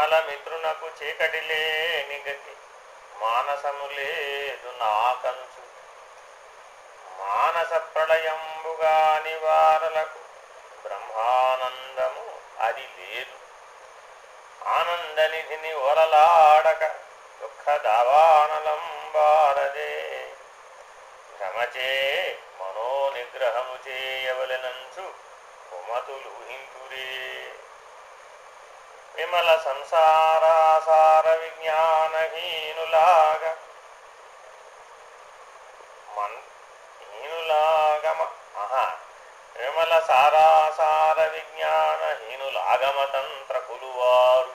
విమల మిత్రునకు చీకటి లేని గతి. మానసము లేదు నాకంచు. మానస ప్రళయంబుగా నివారలకు బ్రహ్మానందము అది లేదు. ఆనందనిధిని ఒరలాడక దుఃఖ దావానలంబారదే భ్రమచే మనో నిగ్రహము చేయవలెనంచు కుమతులు హింతురే విమల సంసారాసార విజ్ఞానహీనులాగ. మన్ హీనులాగమ ఆహా. విమల సారాసార విజ్ఞానహీనులాగమతంత్ర కులువారు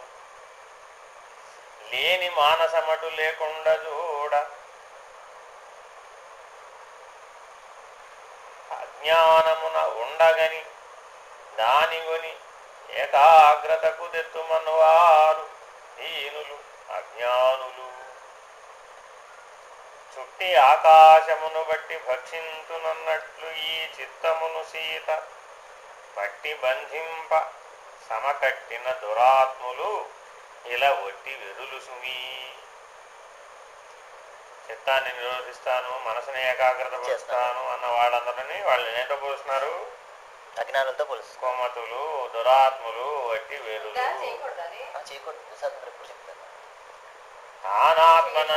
లేని మానసమటు లేకుండా చూడ. అజ్ఞానమున ఉండగని దానిగొని ఏకాగ్రతకు తెత్తుమనువారు దీనులు అజ్ఞానులు. చుట్టి ఆకాశమును బట్టి భక్షింతునన్నట్లు ఈ చిత్తమును సీత పట్టి బంధింప సమకట్టిన దురాత్ములు ఇలా ఒట్టి వెరులు సుమీ చిత్తాన్ని నిరోధిస్తాను మనసుని ఏకాగ్రత పరుస్తాను అన్న వాళ్ళందరినీ వాళ్ళు ఏంటో పోస్తున్నారు అజ్ఞానంతో పోలుస్తుంది. కోమతులు దురాత్ములు వట్టి వెరులు ఇలా చేయకూడదు స్వాతంత్రం ఎప్పుడు చెప్తాను తానాత్మన.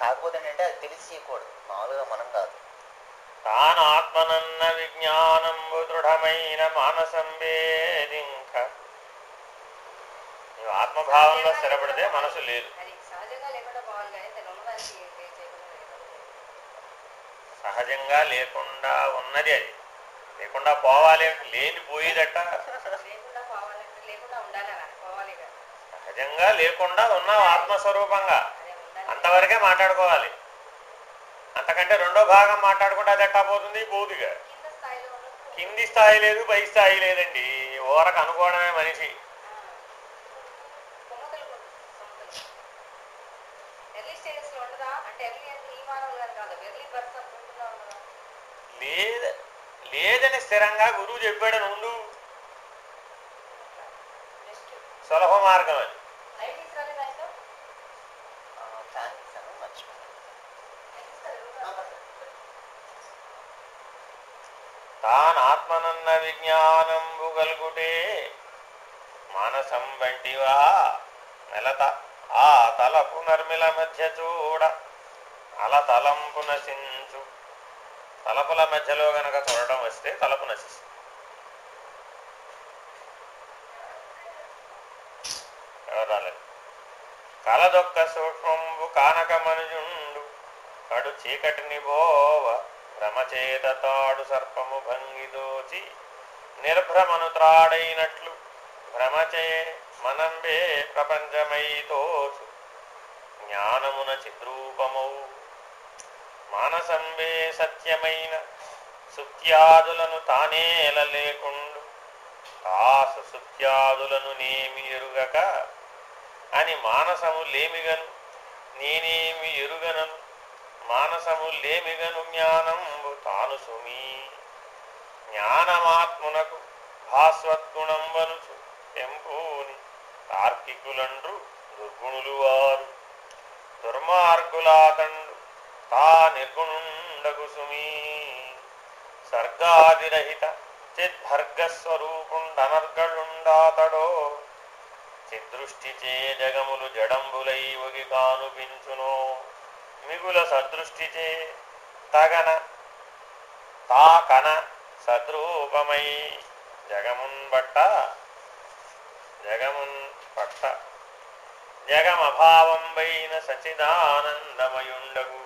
కాకపోతే ఏంటంటే అది తెలిసి చేయకూడదు. మామూలుగా మనం కాదు. తానాత్మనన్న విజ్ఞానంబు దృఢమైన మానసం వేదింక. నీవు ఆత్మభావంలో స్థిరపడితే మనసు లేదు అది సహజంగా లేకుండా పోవాలి కానీ దాని ఉన్నదానికి ఏ చేయకుండా లేదు. సహజంగా లేకుండా ఉన్నది అది. లేకుండా పోవాలి అంటే లేని పోయేదట లేకుండా పోవాలంటే లేకుండా ఉండాలి అలా. పోవాలి కదా. సహజంగా లేకుండా ఉన్నావు ఆత్మస్వరూపంగా. అంతవరకే మాట్లాడుకోవాలి. అంతకంటే రెండో భాగం మాట్లాడుకుంటే అది ఎట్టా పోతుంది? పోదుగా. కింద స్థాయి లేదు పై స్థాయి లేదండి. ఊరకు అనుకోవడమే మనిషి. అంటే ఎర్లీ అంటే ఈ మానవులు గారు కాదు ఎర్లీ బర్త్ అనుకుంటున్నా ఉండదా లేద లేదని స్థిరంగా గురువు చెప్పాడని ఉండు. సులభ మార్గం అది. నైటీస్ కానీ దాంట్లో ఆ, ఫ్యాన్ ఇస్తాను మర్చిపోయాను. నైటీస్ కదా తానాత్మనన్న విజ్ఞానంబు గల్గుటే మానసం వంటివా నెలత ఆ తలపు నర్మిల మధ్య చూడ అల తలంపు నశించు తలపుల మధ్యలో గనక కొరడం వస్తే తలపు నశిస్తుంది. రాలేదు కలదొక్క సూక్ష్మంబు కానక మనుజుండు కడు చీకటిని బోవ భ్రమచేత తాడు సర్పము భంగిదోచి నిర్భ్రమను త్రాడైనట్లు భ్రమచే మనంబే ప్రపంచమై తోచు. జ్ఞానమున చిద్రూపమౌ మానసంబే సత్యమైన సుత్యాదులను తానేల లేకుండు కాసు సుత్యాదులను నేమి ఎరుగక అని మానసము లేమిగను నేనేమి ఎరుగనను? మానసము లేమిగను జ్ఞానంబు తాను సుమీ. జ్ఞానమాత్మునకు భాస్వద్గుణంబనుచు ఎంపూని తార్కికులండ్రు దుర్గుణులు వారు దుర్మార్గులాతండు తా సుమీ సర్గాదిరహిత చిద్భర్గస్వరూపుండనర్గళుండాతడో. చిదృష్టిచే జగములు జడంబులై ఒగి కానుపించునో. మిగుల సదృష్టిచే తగన తాకన సద్రూపమై జగమున్ బట్ట జగమున్ పట్ట. జగమభావంబైన సచిదానందమయుండగు.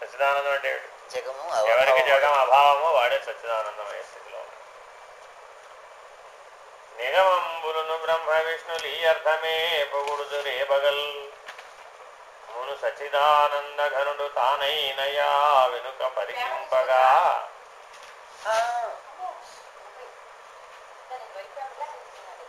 సచిదానందం అంటే? జగము ఎవరికి. జగం అభావమో వాడే సచ్చిదానందమయ స్థితిలో. నిగమంబులను బ్రహ్మ విష్ణులు ఈ అర్థమే పొగుడుదు రేపగల్ మును సచిదానంద ఘనుడు తానైనయా వెనుక పరికింపగా ఆ, దాని వైపు అట్లా చూస్తున్నాడు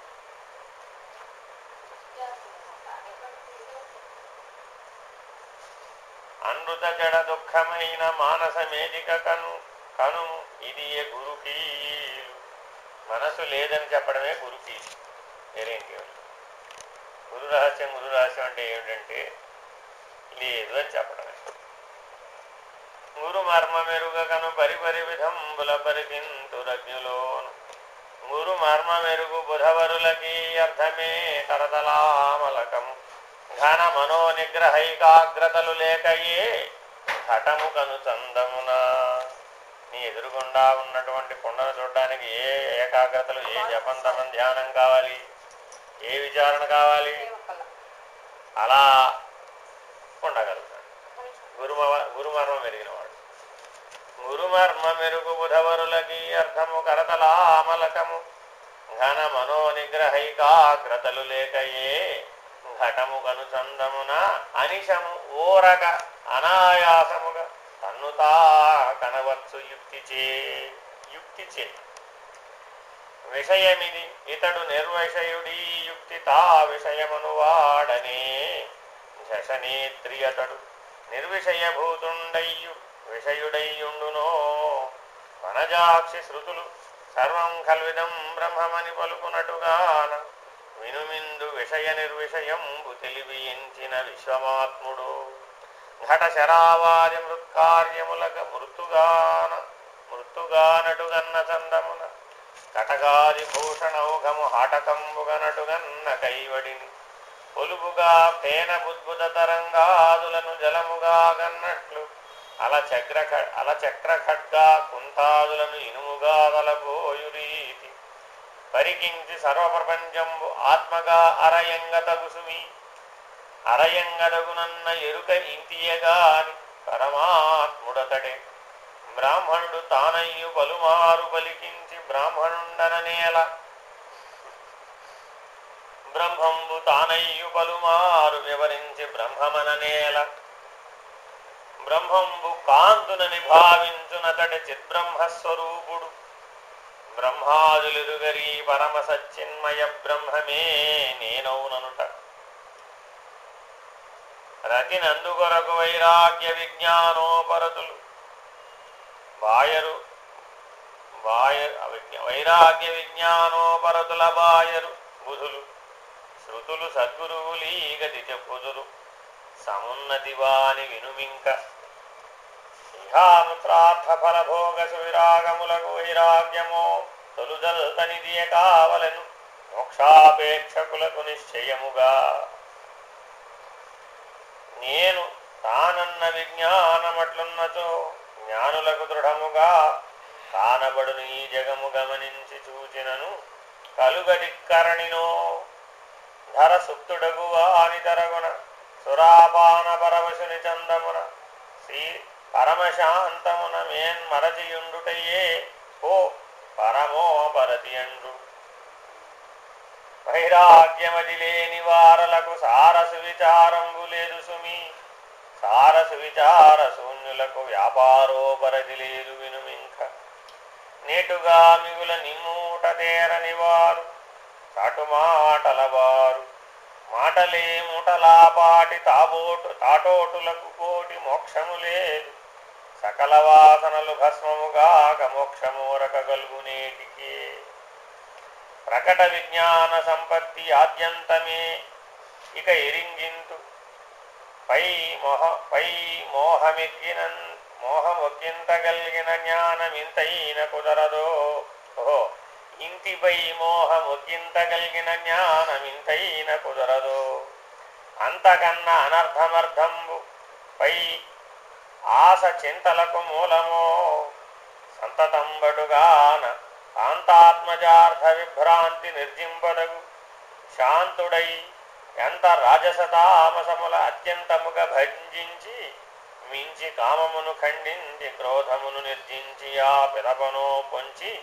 అనృత జడ దుఃఖమైన మానసమేదిక కను కను ఇది ఏ గురుకి? మనసు లేదని చెప్పడమే గురుకి. వేరేంటి గురు రహస్యం గురు రహస్యం అంటే ఏమిటంటే లేదు అని చెప్పడమే. గురు మర్మ మెరుగ కను పరిపరి విధంబుల పరికింతురజ్ఞులోను గురు మర్మ మెరుగు బుధవరులకి అర్థమే కరతలామలకము ఘన మనో నిగ్రహైకాగ్రతలు లేకయే హఠము కను నీ ఎదురుగుండా ఉన్నటువంటి కొండను చూడడానికి ఏ ఏకాగ్రతలు ఏ జపంతమం ధ్యానం కావాలి? ఏ విచారణ కావాలి? అలా ఉండగలుగుతాడు. గురుమ గురుమర్మ మెరిగినవాడు. గురుమర్మ మెరుగు బుధవరులకి అర్థము కరతలామలకము. ఘన మనో నిగ్రహైకాగ్రతలు లేకయే ఘటము కనుచందమున అనిశము ఓరక అనాయాసముగా తన్ను తా కనవచ్చు యుక్తిచే. యుక్తిచే. విషయమిది ఇతడు నిర్విషయుడీ యుక్తి తా విషయమును వాడనే. జశనేత్రియతడు నిర్విషయభూతుండయ్యు విషయుడయ్యుండునో. వనజాక్షి శృతులు సర్వం కల్విదం బ్రహ్మమని పలుకునటుగాన వినుమి విషయ నిర్విషయంబు తెలివియించిన విశ్వమాత్ముడు ఘట శరావాది మృత్కార్యములక మృతుగాన మృతుగానటుగన్న చందమున కటకాది భూషణౌఘము హాటకంబుగనటుగన్న కైవడిని పొలుపుగా పేన బుద్భుత తరంగాదులను జలముగా గన్నట్లు అలచక్ర అలచక్ర ఖడ్గా కుంతాదులను ఇనుముగా పరికించి సర్వప్రపంచంబు ఆత్మగా అరయంగతగుసుమి. అరయంగదగునన్న ఎరుక ఇంతియగాని పరమాత్ముడతడే. బ్రాహ్మణుడు తానయ్యు పలుమారు పలికించి బ్రాహ్మణుండన నేల. బ్రహ్మంబు తానయ్యు పలుమారు వివరించి బ్రహ్మమన నేల. బ్రహ్మంబు కాంతునని భావించునతడి చిద్బ్రహ్మస్వరూపుడు. బ్రహ్మాదులిరుగరి పరమ సచ్చిన్మయ బ్రహ్మమే నేనౌననుట రతినందుకొరకు వైరాగ్య విజ్ఞానోపరతులు బాయరు బాయరు వైరాగ్య విజ్ఞానోపరతుల బాయరు బుధులు. శృతులు సద్గురువులీగతి చెప్పుదురు. సమున్నతి వాని వినుమింక. ఇహానుత్రార్థ ఫలభోగ సువిరాగములకు వైరాగ్యమో తొలుదల్తనిదియ కావలను మోక్షాపేక్షకులకు నిశ్చయముగా నేను తానన్న విజ్ఞానమట్లున్నచో జ్ఞానులకు దృఢముగా కానబడును ఈ జగము గమనించి చూచినను కలుగదిక్కరణినో ధర సుప్తుడగు తరగుణ సురాపాన పరవశుని చందమున శ్రీ పరమశాంతమున మేన్ మరచియుండుటయే. ఓ పరమో అండు వైరాగ్యమది లేని వారలకు సారసు విచారంబు లేదు సుమి. సారసు విచార శూన్యులకు వ్యాపారోపరతి లేదు వినుమింక. నేటుగా మిగుల నిమ్మూట తేరని వారు చాటు మాటల వారు. మాటలే ముటలాపాటి తాబోటు తాటోటులకు కోటి మోక్షము లేదు. సకల వాసనలు భస్మముగా మోక్షమూరక గల్గునేటికే ప్రకట విజ్ఞాన సంపత్తి ఆద్యంతమే ఇక ఎరింగింతు. పై మోహ పై మోహమెక్కిన మోహమొక్కింతగలిగిన జ్ఞానమింతైన కుదరదో. ఓహో ఇంటిపై మోహమొక్కింతగలిగిన జ్ఞానమింతైన కుదరదో. అంతకన్నా అనర్థమర్థంబు పై ఆశ చింతలకు మూలమో. సంతతంబడుగాన కాంతాత్మజార్థ విభ్రాంతి నిర్జింపదగు శాంతుడై ఎంత రాజసతామసముల అత్యంతముగా భంజించి మించి కామమును ఖండించి క్రోధమును నిర్జించి ఆ పిదపను పొంచి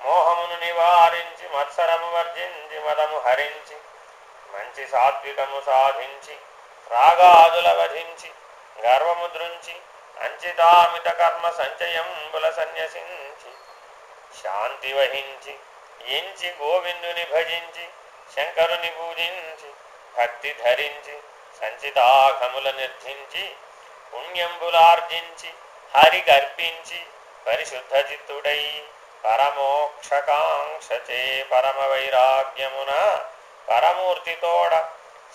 మోహమును నివారించి మత్సరము వర్జించి మదము హరించి మంచి సాత్వికము సాధించి రాగాదుల వధించి గర్వముద్రుంచి అంచితామిత కర్మ సంచయంబుల సన్యసించి శాంతి వహించి ఎంచి గోవిందుని భజించి శంకరుని పూజించి భక్తి ధరించి సంచితాఘముల నిర్ధించి పుణ్యంబులార్జించి హరి గర్పించి పరిశుద్ధ చిత్తుడై పరమోక్షకాంక్షచే పరమ వైరాగ్యమున పరమూర్తితోడ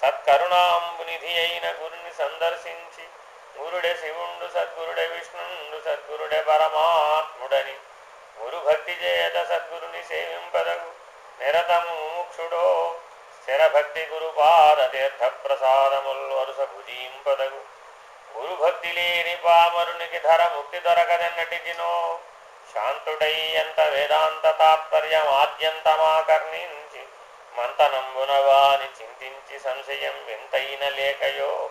సత్కరుణాంబునిధి అయిన గురుని సందర్శించి గురుడే శివుండు సద్గురుడే విష్ణుండు సద్గురుడే పరమాత్ముడని. గురు భక్తి చేత సద్గురుని సేవింపదగు నిరతము ముక్షుడో. స్థిర భక్తి గురుపాద తీర్థ ప్రసాదముల్ వరుస భుజింపదగు. గురు భక్తి లేని పామరునికి ధర ముక్తి దొరకదన్నటికినో శాంతుడై ఎంత వేదాంత తాత్పర్యం ఆద్యంతమాకర్ణించి మంతనంబునవాని చింతించి సంశయం వింతైన లేకయో.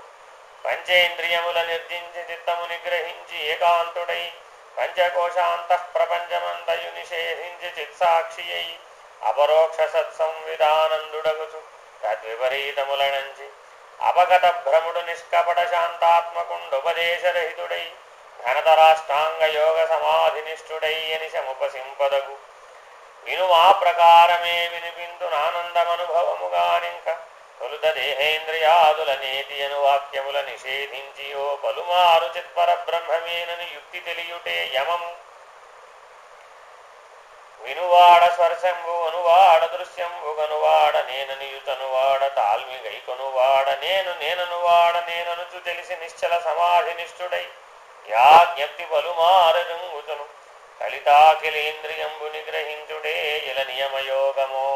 పంచేంద్రియముల నిర్జించి చిత్తము నిగ్రహించి ఏకాంతుడై పంచకోశాంత ప్రపంచమంతయు నిషేధించి చిత్సాక్షి అయి అపరోక్ష సత్సంవిధానందుడగుచు. తద్విపరీతములనంచి అపగత భ్రముడు నిష్కపట శాంతాత్మకుండుపదేశరహితుడై ఘనతరాష్టాంగ యోగ సమాధినిష్ఠుడై అని సముపసింపదగు విను ప్రకారమే వినిపింతునానందమనుభవముగానింక తొలుత దేహేంద్రియాదుల నేతి అను వాక్యముల నిషేధించి ఓ పలుమారు చిత్పరబ్రహ్మమేనని యుక్తి తెలియుటే యమము వినువాడ స్వర్శంబు అనువాడ దృశ్యంబు గనువాడ నేననియుతనువాడ తాల్మి గైకొనువాడ నేను నేననువాడ నేననుచు తెలిసి నిశ్చల సమాధి నిష్ఠుడై యా జ్ఞప్తి పలుమారజంగుతును కలితాఖిలేంద్రియంబు నిగ్రహించుడే ఇల నియమయోగమో.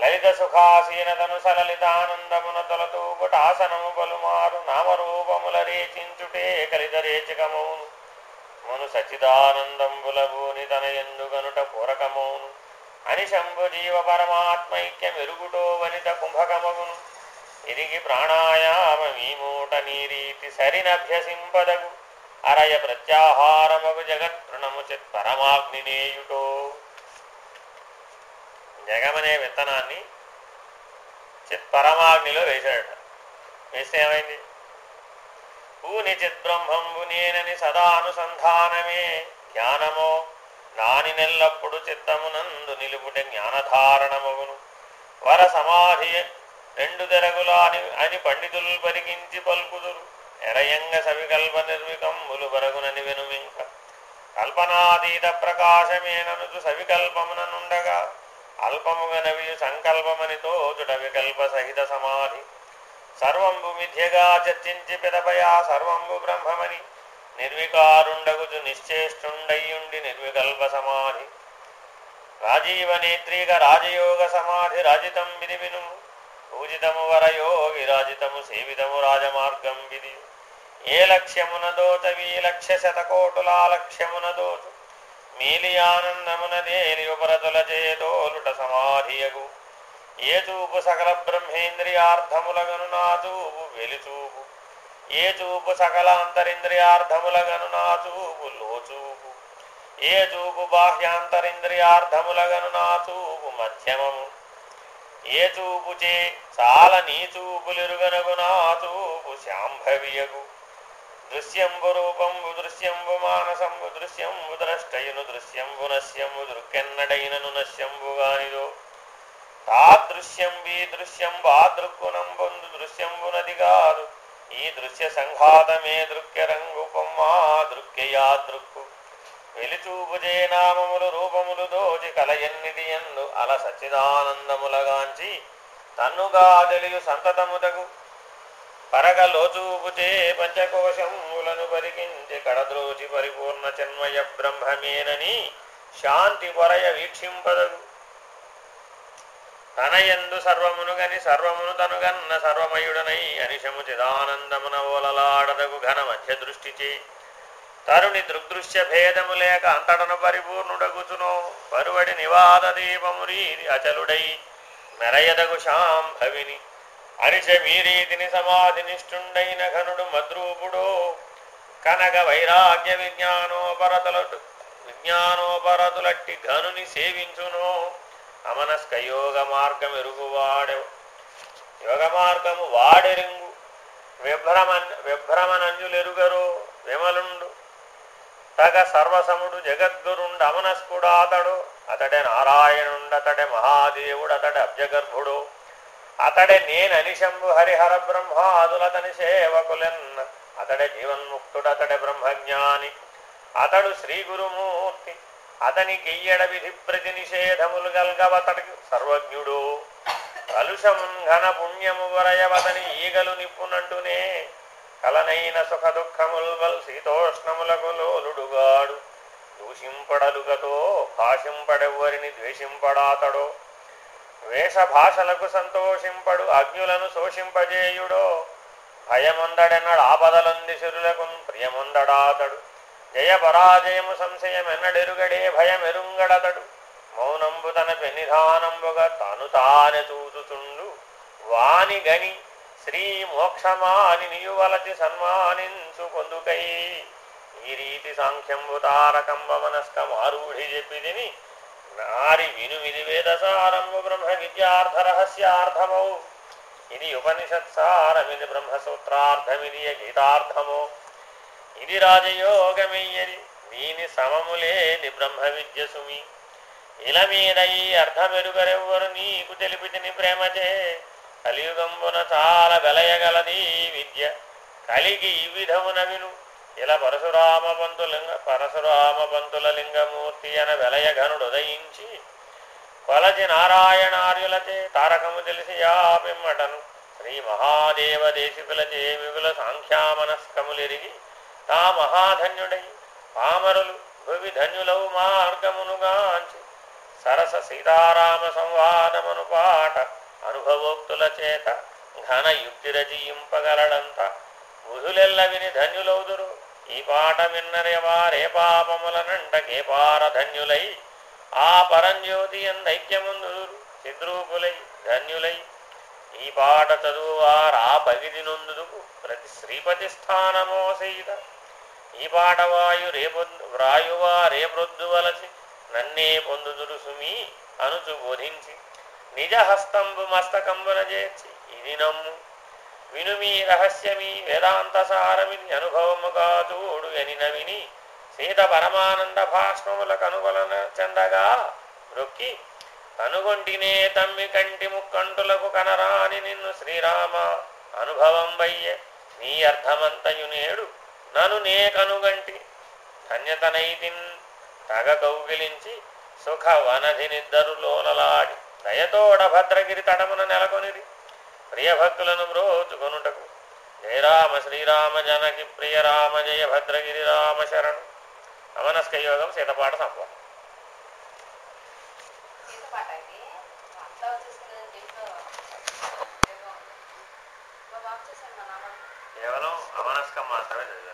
లలిత సుఖాసీనతను సలలితానందమున తొలతూగుటాసనము పలుమారు నామరూపముల రేచించుటే కలిత రేచకమౌను మును సచిదానందంబులభూని తన ఎందుగనుట పూరకమౌను. అని శంభు జీవ పరమాత్మైక్యం ఎరుగుటో వనిత కుంభకమగును. ఇరిగి ప్రాణాయామ మీమూట నీరీతి సరినభ్యసింపదగు. అరయ ప్రత్యాహారమగు జగత్ృణము చిత్ పరమాగ్నినేయుటో జగమనే విత్తనాన్ని చిత్ పరమాగ్నిలో వేశాడట. వేస్తే ఏమైంది? పూని చిద్బ్రహ్మంబు నేనని సదా అనుసంధానమే. జ్ఞానమో నాని నెల్లప్పుడు చిత్తమునందు నిలుపుట జ్ఞానధారణమగును. వర సమాధి రెండు తెరగులా అని పండితులు పరికించి పలుకుదురు. ఎరయంగ సవికల్ప నిర్వికంబులు బరగునని వెనుమింక. కల్పనాతీత ప్రకాశమేననుచు సవికల్పముననుండగా అల్పముగనవి సంకల్పమని తోచుడ వికల్ప సహిత సమాధి. సర్వంబు మిథ్యగా చర్చించి పెదపయా సర్వంబు బ్రహ్మమని నిర్వికారుండగుచు నిశ్చేష్టుండయ్యుండి నిర్వికల్ప సమాధి రాజీవ నేత్రీక రాజయోగ సమాధి రాజితం విధి విను పూజితము వరయోగి రాజితము సేవితము రాజమార్గం విధి ఏ లక్ష్యమున దోచవి లక్ష్య శతకోటులా లక్ష్యమున దోచు మీలి ఆనందమున ఉపరతుల చేదోలుట సమాధియగు? ఏ చూపు సకల బ్రహ్మేంద్రియార్థములగను నా చూపు వెలిచూపు. ఏ చూపు సకల అంతరింద్రియార్థములగను నా చూపు లోచూపు. ఏ చూపు బాహ్యాంతరింద్రియార్థములగను నా చూపు మధ్యమము. ఏ చూపుచే చాలా నీ చూపులిరుగనగు నా చూపు శాంభవియగు. దృశ్యంబు రూపంబు దృశ్యంబు మానసంబు దృశ్యంబు ద్రష్టయును దృశ్యంబు నశ్యంబు దృక్కెన్నడైనను నశ్యంబుగానిదో తాదృశ్యం దృశ్యంబు దృశ్యం దృక్కునం పొందు కాదు ఈ దృశ్య సంఘాతమే దృక్య రంగు దృక్యయా దృక్కు. వెలిచూపుజే నామములు రూపములు దోచి కలయన్నిటి ఎందు అల సచ్చిదానందములగాంచి తన్నుగా తెలియు సంతతముదగు. పరగలోచూపుచే పంచకోశములను పరికించి కడద్రోచి పరిపూర్ణ చిన్మయ బ్రహ్మమేనని శాంతి పొరయ వీక్షింపదగు. తనయందు సర్వమును గని సర్వమును తనుగన్న సర్వమయుడనై అనిశము చిదానందమున ఓలలాడదగు ఘన మధ్య దృష్టిచే తరుణి దృగ్దృశ్య భేదము లేక అంతటను పరిపూర్ణుడగుచునో పరువడి నివాద దీపమురీది అచలుడై మెరయదగు శాంభవిని. అనిశ మీరీతిని సమాధినిష్ఠుండైన ఘనుడు మద్రూపుడో. కనక వైరాగ్య విజ్ఞానోపరతుల విజ్ఞానోపరతులట్టి ఘనుని సేవించును. అమనస్క యోగ మార్గం ఎరుగువాడె యోగ మార్గము వాడెరింగు. విభ్రమన్ విభ్రమనంజులెరుగరు విమలుండు. తగ సర్వసముడు జగద్గురుండు అమనస్కుడు అతడు అతడే నారాయణుండు అతడే మహాదేవుడు అతడే అబ్జగర్భుడు. అతడే నేను అనిశంభు హరిహర బ్రహ్మాదులతని సేవకులెన్. అతడే జీవన్ముక్తుడు అతడే బ్రహ్మజ్ఞాని. అతడు శ్రీ గురుమూర్తి. అతని గెయ్యడ విధి ప్రతి నిషేధములు గల్గవతడికి సర్వజ్ఞుడు. కలుషమున్ ఘన పుణ్యము వరయవతని ఈగలు నిప్పునంటునే. కలనైన సుఖ దుఃఖముల్ వల్ శీతోష్ణములకు లోలుడుగాడు. దూషింపడలుగతో భాషింపడెవ్వరిని ద్వేషింపడాతడో. వేషభాషలకు సంతోషింపడు అగ్నులను శోషింపజేయుడో. భయముందడెన్నడు ఆపదలందిశురులకు ప్రియముందడాతడు. జయ పరాజయము సంశయమెన్నడెరుగడే భయమెరుంగడతడు. మౌనంబు తన పెనిధానంబుగా తాను తానే చూచుచుండు. వాని గని శ్రీ మోక్షమాని నియువలచి సన్మానించు పొందుకై. ఈ రీతి సాంఖ్యంబు తారకంబ మనస్క మారూఢి చెప్పిదిని నారి వినుమిది వేదసారంబు బ్రహ్మ విద్యార్థ రహస్యార్థమౌ ఇది ఉపనిషత్సారమిది బ్రహ్మసూత్రార్థమిది గీతార్థము. ఇది రాజయోగమయ్యది దీని సమములేని బ్రహ్మ విద్య సుమి ఇలా మీద ఈ అర్థమెరుగరెవ్వరు నీకు తెలిపితిని ప్రేమచే. కలియుగంబున చాలా వెలయగలది విద్య. కలిగి ఈ విధమున విను ఇలా పరశురామ పంతులింగ పరశురామ బంధుల లింగమూర్తి అన వెలయ ఘనుడు ఉదయించి కొలచి నారాయణార్యులచే తారకము తెలిసి యాపిమ్మటను శ్రీ మహాదేవ దేశికులచే విపుల సాంఖ్యామనస్కములెరిగి తా మహాధన్యుడై పామరులు భువి ధన్యులవు మార్గమునుగాంచి సరస సీతారామ సంవాదమను పాట అనుభవోక్తుల చేత ఘన యుక్తి రచయింపగలడంత బుధులెల్ల విని ధన్యులౌదురు ఈ పాట విన్నరే వారే పాపములనంటకే పారధన్యులై ఆ పరంజ్యోతి ఎందైక్యముందురు సిద్రూపులై ధన్యులై. ఈ పాట చదువువారా పగిది నొందుదుకు ప్రతి శ్రీపతి స్థానమోసైత ఈ పాట వాయు రేపొద్దు వ్రాయువా రేపొద్దు వలసి నన్నే పొందుదురు సుమి అనుచు బోధించి. నిజ హస్తంబు మస్తకంబున చేర్చి ఇది నమ్ము. వినుమీ రహస్యమీ వేదాంత సారమిది అనుభవముగా చూడు అని నవిని. సీత పరమానంద భాష్మముల కనుగొలన చెందగా రొక్కి కనుగొంటినే తమ్మి కంటి ముక్కంటులకు కనరాని నిన్ను శ్రీరామ అనుభవం వయ్యే. నీ అర్థమంతయు నేడు నను నే కనుగంటి. ధన్యతనైతిన్ తగ కౌగిలించి సుఖ వనధి నిద్దరు లోలలాడి. దయతోడ భద్రగిరి నెలకొనిది ప్రియభక్తులను బ్రోచుకొనుటకు. జయ రామ శ్రీరామ జనకి ప్రియ రామ జయ భద్రగిరి రామ శరణు. అమనస్క యోగం శీతపాట సంభవం సీత పాట ఇది అంతా వచ్చేసిందని దీంట్లో ఏదో బాగా చేశాను మా నాన్న. కేవలం అమనస్కం మాత్రమే చదివాను